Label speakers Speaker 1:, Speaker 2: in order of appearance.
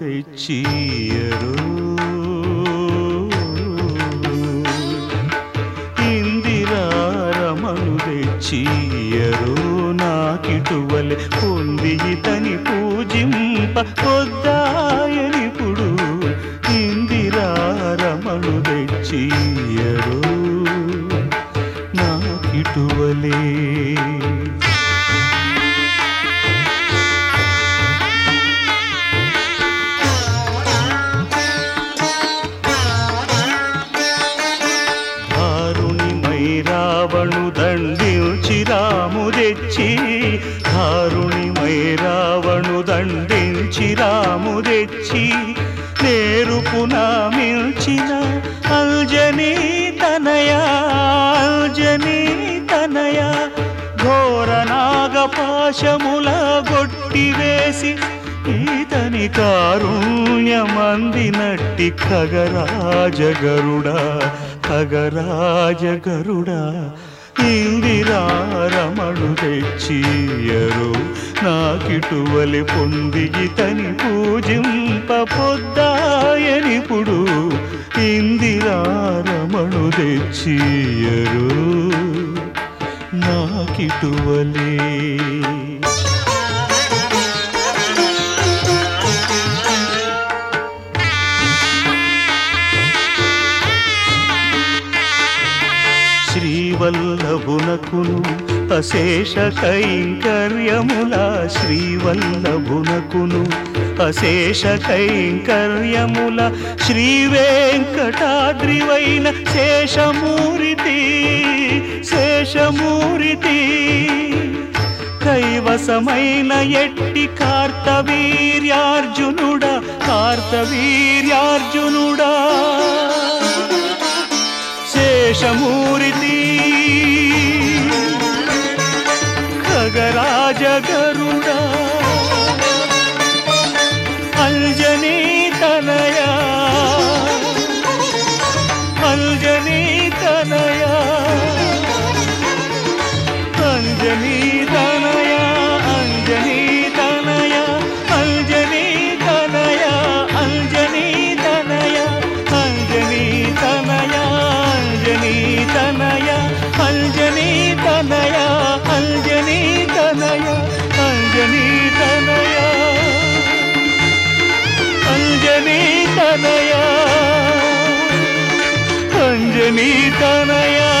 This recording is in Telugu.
Speaker 1: తెచ్చియరు ఇందిరారమను తెచ్చియరు. నాకిటువలె పొంది ఇతని పూజింప పొద్దాయనిపుడు ఇందిరారమను తెచ్చియరు. నాకిటువలే రావణు దండించి రాము తెచ్చి ధారుణిమై రావణు దండించి రాము తెచ్చి నేరుపున మిల్చిన అల్జనీ తనయా అల్జనీ తనయ ఘోర నాగపాశముల గొట్టివేసి ఈతని అందినట్టి ఖగరాజగరుడా ఖగరాజగరుడా ఇందిరారమణు తెచ్చియరు. నాకిటువలి పొంది ఇతని పూజింప పొద్దాయనిపుడు ఇందిరారమణు తెచ్చియరు. నాకిటువలే శ్రీవల్లభునకును అశేష కైంకర్యముల శ్రీవల్లభునకును అశేష కైంకర్యముల శ్రీ వెంకటాద్రివైన శేషమూరితి శేషమూరితి. కైవసమైన ఎట్టి కార్తవీర్యార్జునుడా కార్తవీర్యార్జునుడా. शेषमूर्ति खगराज गरुडा अलजनी तनया अञ्जनी तनया अञ्जनी అంజనీ తనయా అంజనీ తనయా.